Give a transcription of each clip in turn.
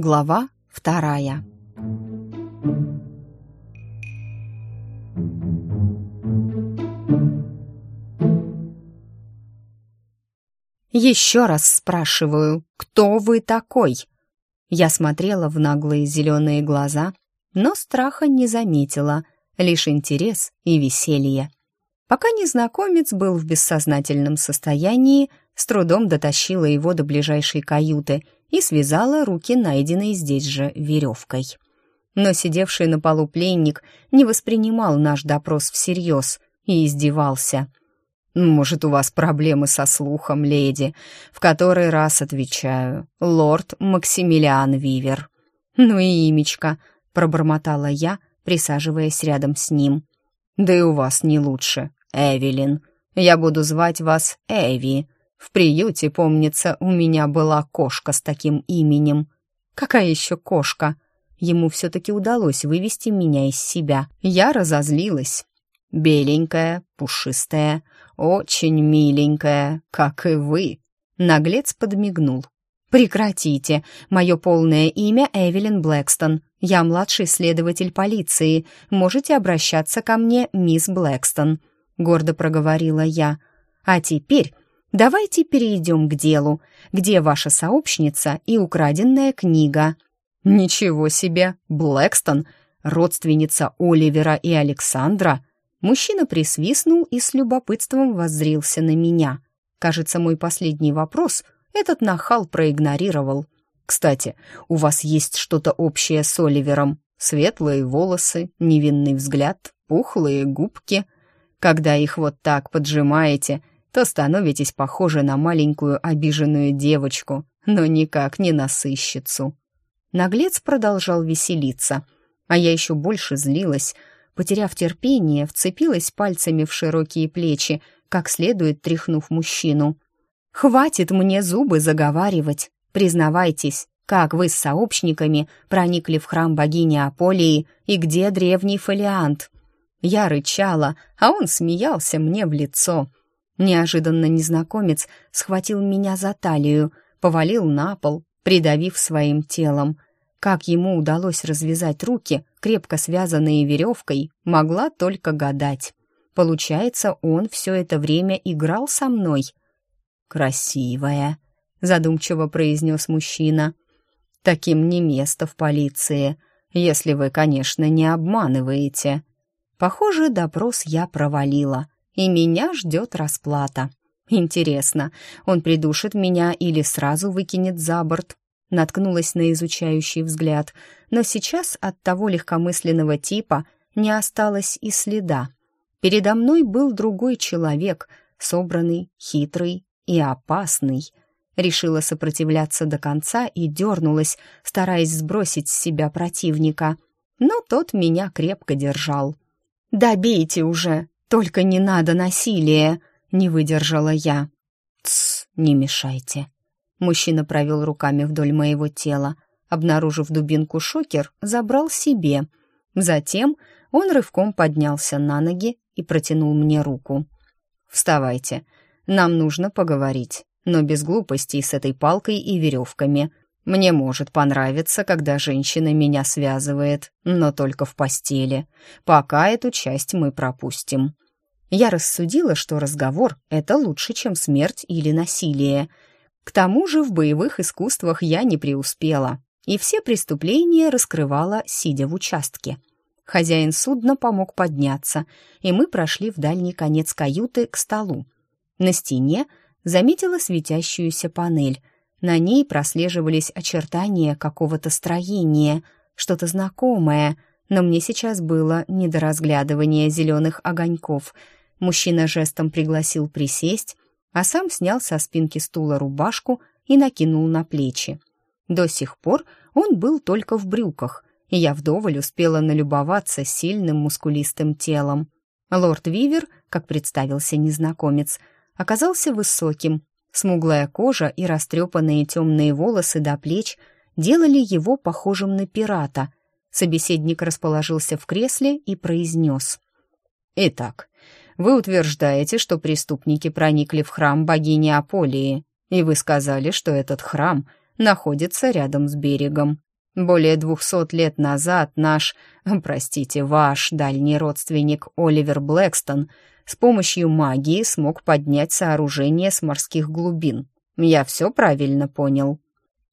Глава вторая. «Еще раз спрашиваю, кто вы такой?» Я смотрела в наглые зеленые глаза, но страха не заметила, лишь интерес и веселье. Пока незнакомец был в бессознательном состоянии, с трудом дотащила его до ближайшей каюты и связала руки найденной здесь же веревкой. Но сидевший на полу пленник не воспринимал наш допрос всерьез и издевался. «Может, у вас проблемы со слухом, леди?» В который раз отвечаю. «Лорд Максимилиан Вивер». «Ну и имечко», — пробормотала я, присаживаясь рядом с ним. «Да и у вас не лучше, Эвелин. Я буду звать вас Эви. В приюте, помнится, у меня была кошка с таким именем. Какая еще кошка? Ему все-таки удалось вывести меня из себя. Я разозлилась. Беленькая, пушистая, очень миленькая, как и вы. Наглец подмигнул. «Прекратите. Мое полное имя Эвелин Блэкстон. Я младший следователь полиции. Можете обращаться ко мне, мисс Блэкстон», — гордо проговорила я. «А теперь Давайте перейдем к делу. Где ваша сообщница и украденная книга?» «Ничего себе! Блэкстон! Родственница Оливера и Александра!» Мужчина присвистнул и с любопытством воззрился на меня. Кажется, мой последний вопрос этот нахал проигнорировал. «Кстати, у вас есть что-то общее с Оливером. Светлые волосы, невинный взгляд, пухлые губки. Когда их вот так поджимаете, то становитесь похожи на маленькую обиженную девочку, но никак не на сыщицу». Наглец продолжал веселиться, а я еще больше злилась. Потеряв терпение, вцепилась пальцами в широкие плечи, как следует тряхнув мужчину. «Хватит мне зубы заговаривать. Признавайтесь, как вы с сообщниками проникли в храм богини Аполии и где древний фолиант?» Я рычала, а он смеялся мне в лицо. Неожиданно незнакомец схватил меня за талию, повалил на пол, придавив своим телом. Как ему удалось развязать руки, крепко связанные веревкой, могла только гадать. Получается, он все это время играл со мной. «Красивая», — задумчиво произнес мужчина. «Таким не место в полиции, если вы, конечно, не обманываете». Похоже, допрос я провалила и меня ждет расплата. Интересно, он придушит меня или сразу выкинет за борт? Наткнулась на изучающий взгляд, но сейчас от того легкомысленного типа не осталось и следа. Передо мной был другой человек, собранный, хитрый и опасный. Решила сопротивляться до конца и дернулась, стараясь сбросить с себя противника. Но тот меня крепко держал. «Добейте уже!» «Только не надо насилия!» — не выдержала я. «Тсс, не мешайте!» Мужчина провел руками вдоль моего тела. Обнаружив дубинку шокер, забрал себе. Затем он рывком поднялся на ноги и протянул мне руку. «Вставайте, нам нужно поговорить, но без глупостей с этой палкой и веревками. Мне может понравиться, когда женщина меня связывает, но только в постели. Пока эту часть мы пропустим. Я рассудила, что разговор — это лучше, чем смерть или насилие. К тому же в боевых искусствах я не преуспела, и все преступления раскрывала, сидя в участке. Хозяин судна помог подняться, и мы прошли в дальний конец каюты к столу. На стене заметила светящуюся панель — на ней прослеживались очертания какого-то строения, что-то знакомое, но мне сейчас было не до разглядывания зеленых огоньков. Мужчина жестом пригласил присесть, а сам снял со спинки стула рубашку и накинул на плечи. До сих пор он был только в брюках, и я вдоволь успела налюбоваться сильным мускулистым телом. Лорд Вивер, как представился незнакомец, оказался высоким, Смуглая кожа и растрепанные темные волосы до плеч делали его похожим на пирата. Собеседник расположился в кресле и произнес. «Итак, вы утверждаете, что преступники проникли в храм богини Аполии, и вы сказали, что этот храм находится рядом с берегом. Более двухсот лет назад наш, простите, ваш дальний родственник Оливер Блэкстон с помощью магии смог поднять сооружение с морских глубин. Я все правильно понял?»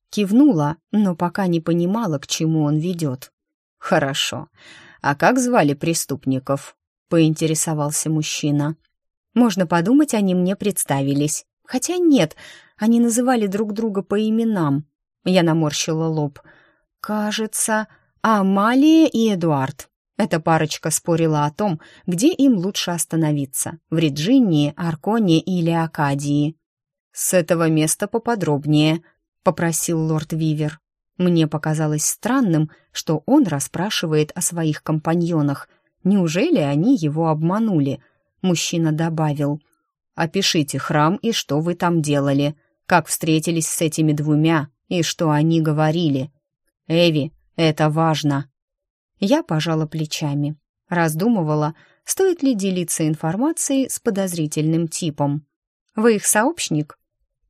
Кивнула, но пока не понимала, к чему он ведет. «Хорошо. А как звали преступников?» — поинтересовался мужчина. «Можно подумать, они мне представились. Хотя нет, они называли друг друга по именам». Я наморщила лоб. «Кажется, Амалия и Эдуард». Эта парочка спорила о том, где им лучше остановиться — в Риджинии, Арконе или Акадии. «С этого места поподробнее», — попросил лорд Вивер. Мне показалось странным, что он расспрашивает о своих компаньонах. Неужели они его обманули? Мужчина добавил. «Опишите храм и что вы там делали, как встретились с этими двумя и что они говорили. Эви, это важно». Я пожала плечами, раздумывала, стоит ли делиться информацией с подозрительным типом. «Вы их сообщник?»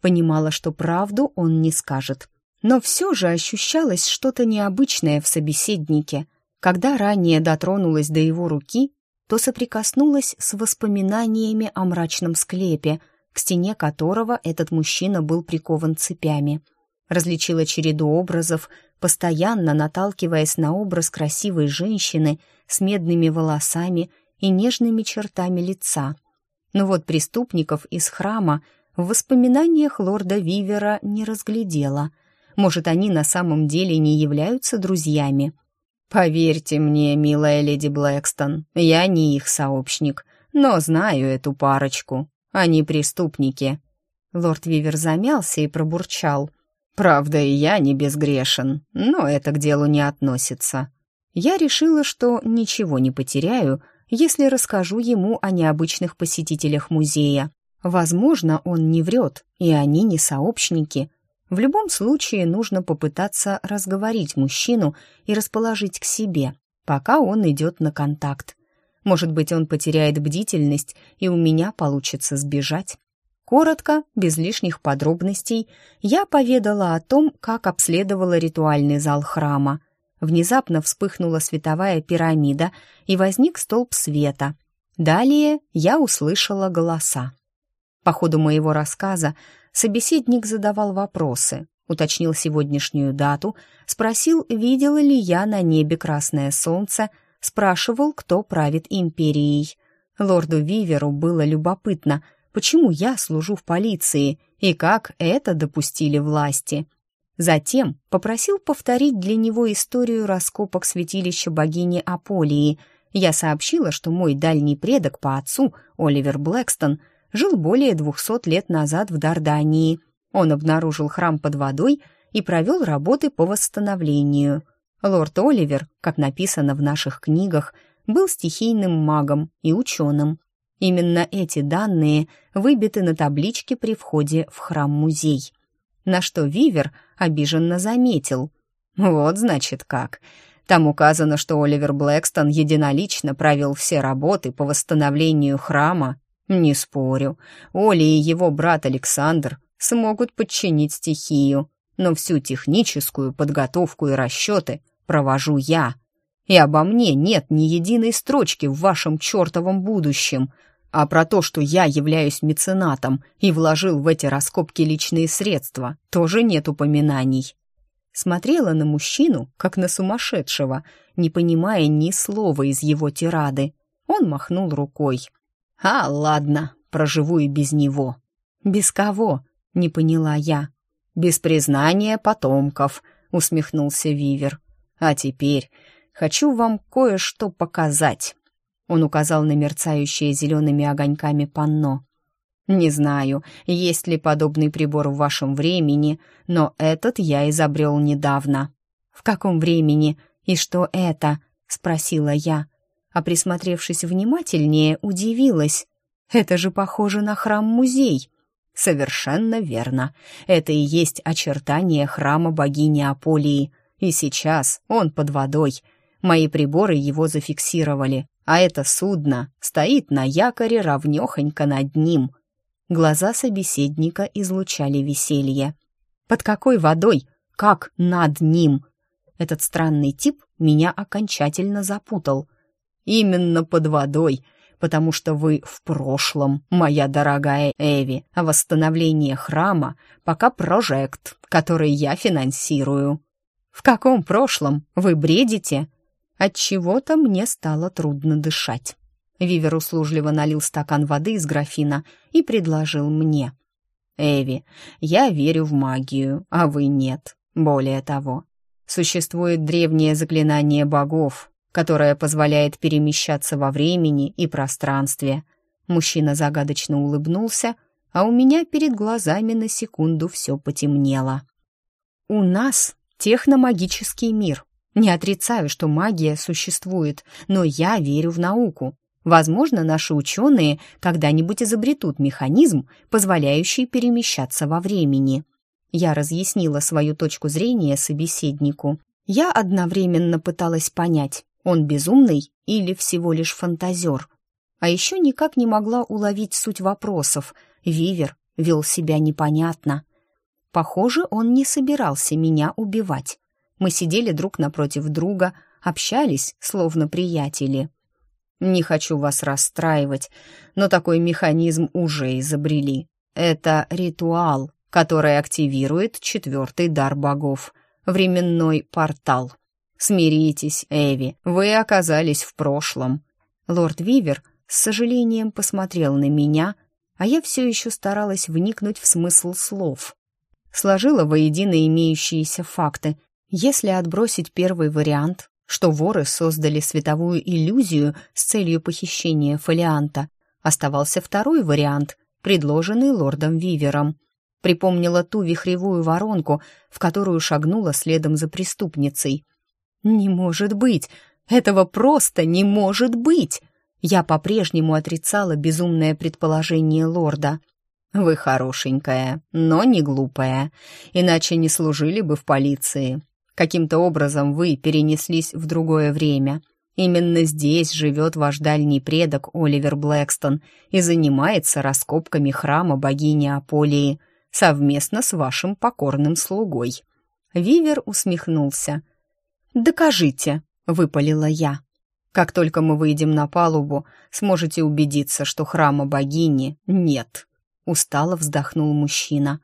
Понимала, что правду он не скажет. Но все же ощущалось что-то необычное в собеседнике. Когда ранее дотронулась до его руки, то соприкоснулась с воспоминаниями о мрачном склепе, к стене которого этот мужчина был прикован цепями. Различила череду образов, постоянно наталкиваясь на образ красивой женщины с медными волосами и нежными чертами лица. Но вот преступников из храма в воспоминаниях лорда Вивера не разглядела. Может, они на самом деле не являются друзьями? «Поверьте мне, милая леди Блэкстон, я не их сообщник, но знаю эту парочку. Они преступники». Лорд Вивер замялся и пробурчал. «Правда, и я не безгрешен, но это к делу не относится». Я решила, что ничего не потеряю, если расскажу ему о необычных посетителях музея. Возможно, он не врет, и они не сообщники. В любом случае нужно попытаться разговорить мужчину и расположить к себе, пока он идет на контакт. Может быть, он потеряет бдительность, и у меня получится сбежать. Коротко, без лишних подробностей, я поведала о том, как обследовала ритуальный зал храма. Внезапно вспыхнула световая пирамида, и возник столб света. Далее я услышала голоса. По ходу моего рассказа собеседник задавал вопросы, уточнил сегодняшнюю дату, спросил, видела ли я на небе красное солнце, спрашивал, кто правит империей. Лорду Виверу было любопытно, почему я служу в полиции и как это допустили власти. Затем попросил повторить для него историю раскопок святилища богини Аполии. Я сообщила, что мой дальний предок по отцу, Оливер Блэкстон, жил более двухсот лет назад в Дардании. Он обнаружил храм под водой и провел работы по восстановлению. Лорд Оливер, как написано в наших книгах, был стихийным магом и ученым. Именно эти данные выбиты на табличке при входе в храм-музей. На что Вивер обиженно заметил. «Вот, значит, как. Там указано, что Оливер Блэкстон единолично провел все работы по восстановлению храма «Не спорю, Оля и его брат Александр смогут подчинить стихию, но всю техническую подготовку и расчеты провожу я. И обо мне нет ни единой строчки в вашем чертовом будущем, а про то, что я являюсь меценатом и вложил в эти раскопки личные средства, тоже нет упоминаний». Смотрела на мужчину, как на сумасшедшего, не понимая ни слова из его тирады. Он махнул рукой. А, ладно, проживу и без него. Без кого? Не поняла я. Без признания потомков, усмехнулся Вивер. А теперь хочу вам кое-что показать. Он указал на мерцающее зелеными огоньками панно. Не знаю, есть ли подобный прибор в вашем времени, но этот я изобрел недавно. В каком времени и что это? спросила я а присмотревшись внимательнее, удивилась. «Это же похоже на храм-музей!» «Совершенно верно. Это и есть очертание храма богини Аполии. И сейчас он под водой. Мои приборы его зафиксировали, а это судно стоит на якоре ровнёхонько над ним». Глаза собеседника излучали веселье. «Под какой водой? Как над ним?» этот странный тип меня окончательно запутал. «Именно под водой», потому что вы в прошлом, моя дорогая Эви, а восстановление храма пока прожект, который я финансирую». «В каком прошлом? Вы бредите?» От чего то мне стало трудно дышать. Вивер услужливо налил стакан воды из графина и предложил мне. «Эви, я верю в магию, а вы нет. Более того, существует древнее заклинание богов, которая позволяет перемещаться во времени и пространстве. Мужчина загадочно улыбнулся, а у меня перед глазами на секунду все потемнело. «У нас техномагический мир. Не отрицаю, что магия существует, но я верю в науку. Возможно, наши ученые когда-нибудь изобретут механизм, позволяющий перемещаться во времени». Я разъяснила свою точку зрения собеседнику. Я одновременно пыталась понять, он безумный или всего лишь фантазер? А еще никак не могла уловить суть вопросов. Вивер вел себя непонятно. Похоже, он не собирался меня убивать. Мы сидели друг напротив друга, общались, словно приятели. «Не хочу вас расстраивать, но такой механизм уже изобрели. Это ритуал, который активирует четвертый дар богов — временной портал». «Смиритесь, Эви, вы оказались в прошлом». Лорд Вивер с сожалением посмотрел на меня, а я все еще старалась вникнуть в смысл слов. Сложила воедино имеющиеся факты. Если отбросить первый вариант, что воры создали световую иллюзию с целью похищения фолианта, оставался второй вариант, предложенный лордом Вивером. Припомнила ту вихревую воронку, в которую шагнула следом за преступницей — «Не может быть! Этого просто не может быть!» Я по-прежнему отрицала безумное предположение лорда. «Вы хорошенькая, но не глупая, иначе не служили бы в полиции. Каким-то образом вы перенеслись в другое время. Именно здесь живет ваш дальний предок Оливер Блэкстон и занимается раскопками храма богини Аполии совместно с вашим покорным слугой». Вивер усмехнулся – «Докажите», — выпалила я. «Как только мы выйдем на палубу, сможете убедиться, что храма богини нет», — устало вздохнул мужчина,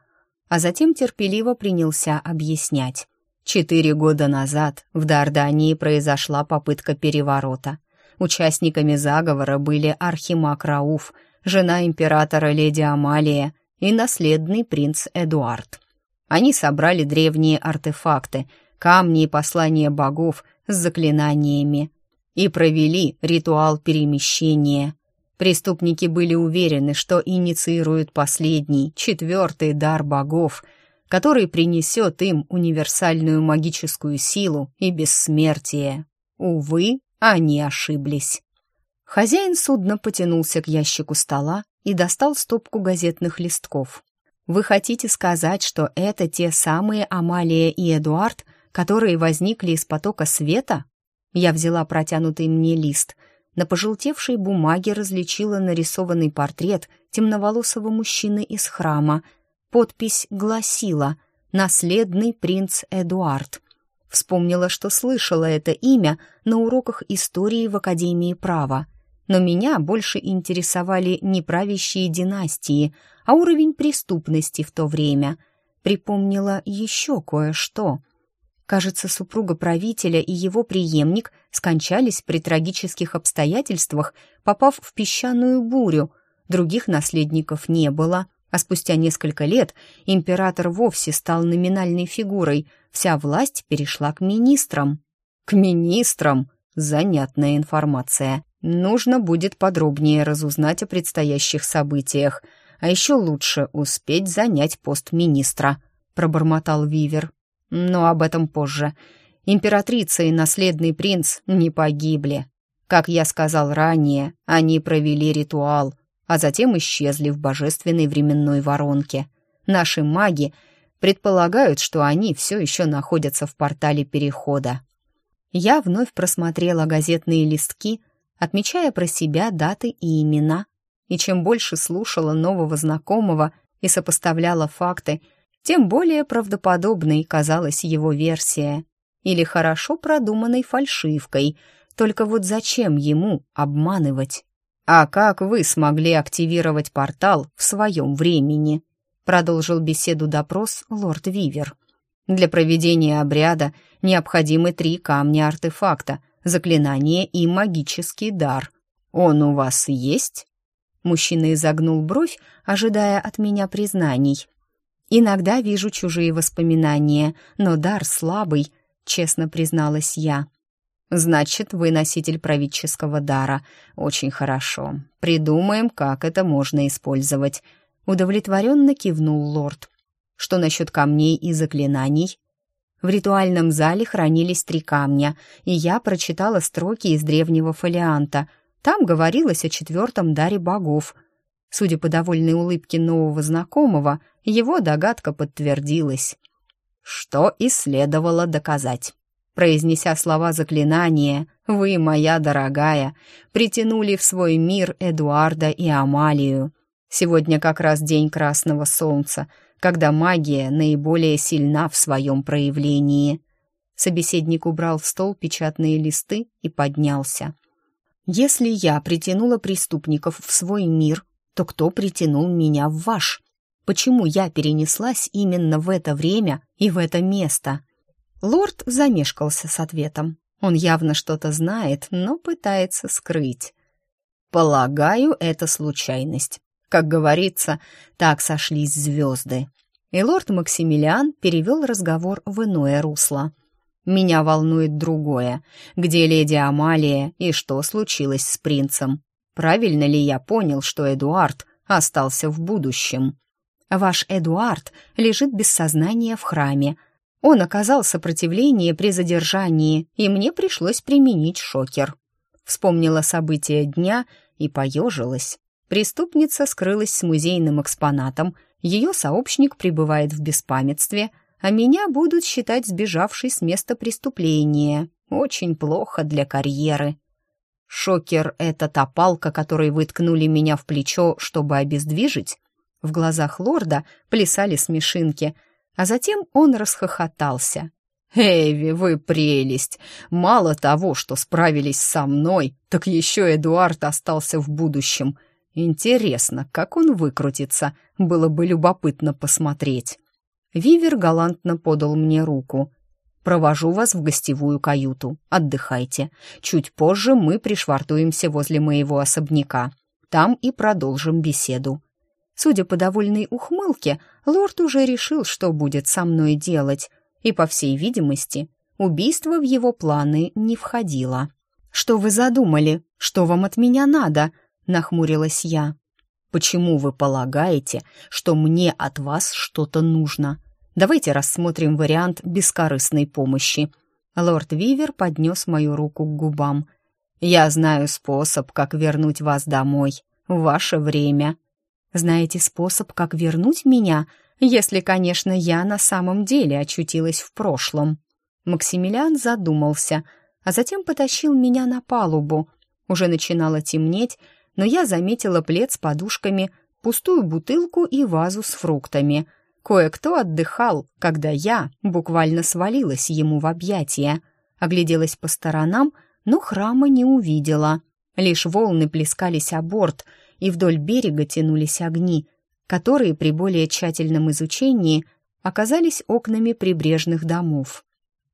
а затем терпеливо принялся объяснять. Четыре года назад в Дардании произошла попытка переворота. Участниками заговора были Архимаг Рауф, жена императора леди Амалия и наследный принц Эдуард. Они собрали древние артефакты, камни и послания богов с заклинаниями и провели ритуал перемещения. Преступники были уверены, что инициируют последний, четвертый дар богов, который принесет им универсальную магическую силу и бессмертие. Увы, они ошиблись. Хозяин судна потянулся к ящику стола и достал стопку газетных листков. «Вы хотите сказать, что это те самые Амалия и Эдуард, которые возникли из потока света? Я взяла протянутый мне лист. На пожелтевшей бумаге различила нарисованный портрет темноволосого мужчины из храма. Подпись гласила «Наследный принц Эдуард». Вспомнила, что слышала это имя на уроках истории в Академии права. Но меня больше интересовали не правящие династии, а уровень преступности в то время. Припомнила еще кое-что — Кажется, супруга правителя и его преемник скончались при трагических обстоятельствах, попав в песчаную бурю. Других наследников не было, а спустя несколько лет император вовсе стал номинальной фигурой, вся власть перешла к министрам. К министрам! Занятная информация. Нужно будет подробнее разузнать о предстоящих событиях, а еще лучше успеть занять пост министра, пробормотал Вивер. Но об этом позже. Императрица и наследный принц не погибли. Как я сказал ранее, они провели ритуал, а затем исчезли в божественной временной воронке. Наши маги предполагают, что они все еще находятся в портале перехода. Я вновь просмотрела газетные листки, отмечая про себя даты и имена. И чем больше слушала нового знакомого и сопоставляла факты, тем более правдоподобной казалась его версия. или хорошо продуманной фальшивкой. Только вот зачем ему обманывать? «А как вы смогли активировать портал в своем времени?» Продолжил беседу допрос лорд Вивер. «Для проведения обряда необходимы три камня артефакта, заклинание и магический дар. Он у вас есть?» Мужчина изогнул бровь, ожидая от меня признаний. «Иногда вижу чужие воспоминания, но дар слабый», — честно призналась я. «Значит, вы носитель правительского дара. Очень хорошо. Придумаем, как это можно использовать». Удовлетворенно кивнул лорд. «Что насчет камней и заклинаний?» В ритуальном зале хранились три камня, и я прочитала строки из древнего фолианта — там говорилось о четвертом даре богов. Судя по довольной улыбке нового знакомого, его догадка подтвердилась. Что и следовало доказать. Произнеся слова заклинания «Вы, моя дорогая», притянули в свой мир Эдуарда и Амалию. Сегодня как раз день Красного Солнца, когда магия наиболее сильна в своем проявлении. Собеседник убрал в стол печатные листы и поднялся. Если я притянула преступников в свой мир, то кто притянул меня в ваш? Почему я перенеслась именно в это время и в это место? Лорд замешкался с ответом. Он явно что-то знает, но пытается скрыть. Полагаю, это случайность. Как говорится, так сошлись звезды. И лорд Максимилиан перевел разговор в иное русло. Меня волнует другое. Где леди Амалия и что случилось с принцем? Правильно ли я понял, что Эдуард остался в будущем? Ваш Эдуард лежит без сознания в храме. Он оказал сопротивление при задержании, и мне пришлось применить шокер. Вспомнила события дня и поежилась. Преступница скрылась с музейным экспонатом, ее сообщник пребывает в беспамятстве — а меня будут считать сбежавшей с места преступления. Очень плохо для карьеры. Шокер — это та палка, которой выткнули меня в плечо, чтобы обездвижить. В глазах лорда плясали смешинки, а затем он расхохотался. «Эви, вы прелесть! Мало того, что справились со мной, так еще Эдуард остался в будущем. Интересно, как он выкрутится, было бы любопытно посмотреть». Вивер галантно подал мне руку. «Провожу вас в гостевую каюту. Отдыхайте. Чуть позже мы пришвартуемся возле моего особняка. Там и продолжим беседу». Судя по довольной ухмылке, лорд уже решил, что будет со мной делать, и, по всей видимости, убийство в его планы не входило. «Что вы задумали? Что вам от меня надо?» — нахмурилась я. Почему вы полагаете, что мне от вас что-то нужно? Давайте рассмотрим вариант бескорыстной помощи. Лорд Вивер поднес мою руку к губам. Я знаю способ, как вернуть вас домой. Ваше время. Знаете способ, как вернуть меня, если, конечно, я на самом деле очутилась в прошлом. Максимилиан задумался, а затем потащил меня на палубу. Уже начинало темнеть, но я заметила плед с подушками, пустую бутылку и вазу с фруктами. Кое-кто отдыхал, когда я буквально свалилась ему в объятия. Огляделась по сторонам, но храма не увидела. Лишь волны плескались о борт, и вдоль берега тянулись огни, которые при более тщательном изучении оказались окнами прибрежных домов.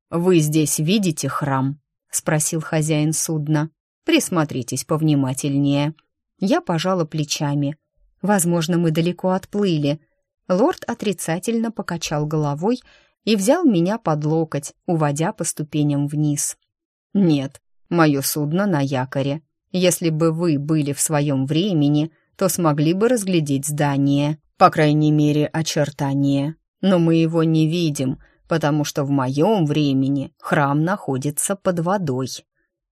«Вы здесь видите храм?» — спросил хозяин судна. «Присмотритесь повнимательнее». Я пожала плечами. Возможно, мы далеко отплыли. Лорд отрицательно покачал головой и взял меня под локоть, уводя по ступеням вниз. «Нет, мое судно на якоре. Если бы вы были в своем времени, то смогли бы разглядеть здание, по крайней мере, очертания. Но мы его не видим, потому что в моем времени храм находится под водой».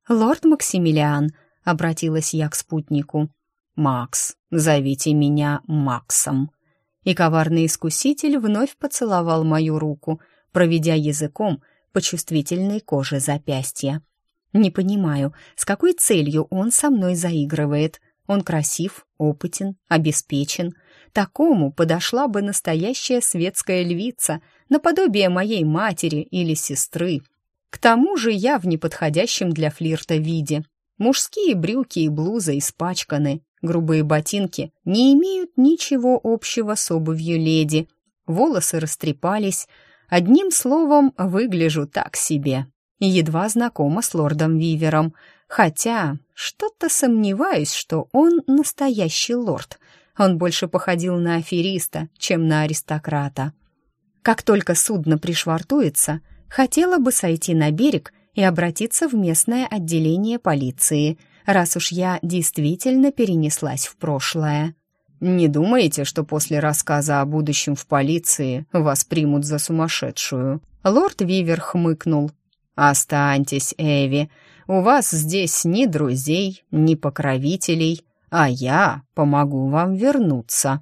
«Лорд Максимилиан», — обратилась я к спутнику, «Макс, зовите меня Максом». И коварный искуситель вновь поцеловал мою руку, проведя языком по чувствительной коже запястья. Не понимаю, с какой целью он со мной заигрывает. Он красив, опытен, обеспечен. Такому подошла бы настоящая светская львица, наподобие моей матери или сестры. К тому же я в неподходящем для флирта виде. Мужские брюки и блуза испачканы, грубые ботинки не имеют ничего общего с обувью леди, волосы растрепались, одним словом, выгляжу так себе. Едва знакома с лордом Вивером, хотя что-то сомневаюсь, что он настоящий лорд. Он больше походил на афериста, чем на аристократа. Как только судно пришвартуется, хотела бы сойти на берег и обратиться в местное отделение полиции, раз уж я действительно перенеслась в прошлое. «Не думаете, что после рассказа о будущем в полиции вас примут за сумасшедшую?» Лорд Вивер хмыкнул. «Останьтесь, Эви. У вас здесь ни друзей, ни покровителей, а я помогу вам вернуться».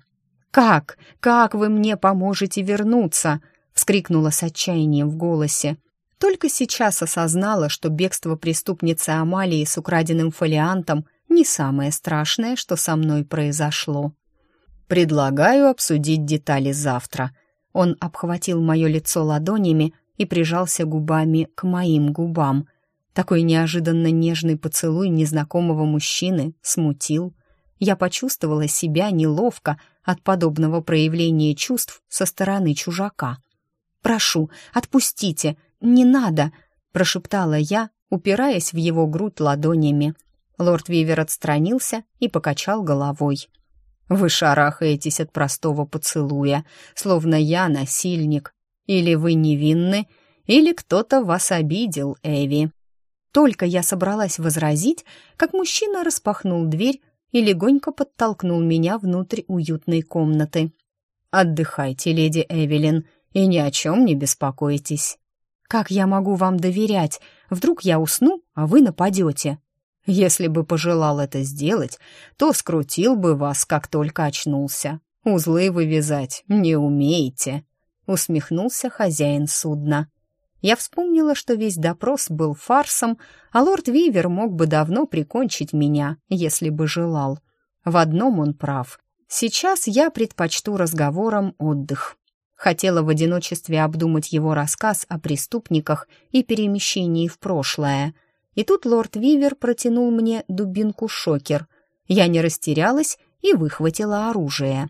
«Как? Как вы мне поможете вернуться?» — вскрикнула с отчаянием в голосе. Только сейчас осознала, что бегство преступницы Амалии с украденным фолиантом не самое страшное, что со мной произошло. «Предлагаю обсудить детали завтра». Он обхватил мое лицо ладонями и прижался губами к моим губам. Такой неожиданно нежный поцелуй незнакомого мужчины смутил. Я почувствовала себя неловко от подобного проявления чувств со стороны чужака. «Прошу, отпустите, не надо!» — прошептала я, упираясь в его грудь ладонями. Лорд Вивер отстранился и покачал головой. «Вы шарахаетесь от простого поцелуя, словно я насильник. Или вы невинны, или кто-то вас обидел, Эви». Только я собралась возразить, как мужчина распахнул дверь и легонько подтолкнул меня внутрь уютной комнаты. «Отдыхайте, леди Эвелин, и ни о чем не беспокойтесь». «Как я могу вам доверять? Вдруг я усну, а вы нападете?» «Если бы пожелал это сделать, то скрутил бы вас, как только очнулся. Узлы вывязать не умеете», — усмехнулся хозяин судна. Я вспомнила, что весь допрос был фарсом, а лорд Вивер мог бы давно прикончить меня, если бы желал. В одном он прав. Сейчас я предпочту разговорам отдых. Хотела в одиночестве обдумать его рассказ о преступниках и перемещении в прошлое. И тут лорд Вивер протянул мне дубинку-шокер. Я не растерялась и выхватила оружие.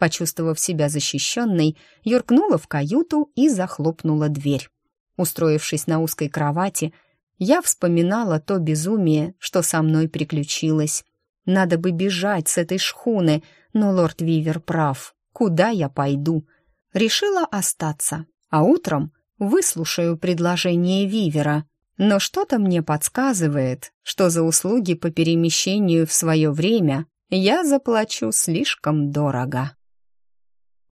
Почувствовав себя защищенной, юркнула в каюту и захлопнула дверь. Устроившись на узкой кровати, я вспоминала то безумие, что со мной приключилось. Надо бы бежать с этой шхуны, но лорд Вивер прав. Куда я пойду? Решила остаться, а утром выслушаю предложение Вивера. Но что-то мне подсказывает, что за услуги по перемещению в свое время я заплачу слишком дорого.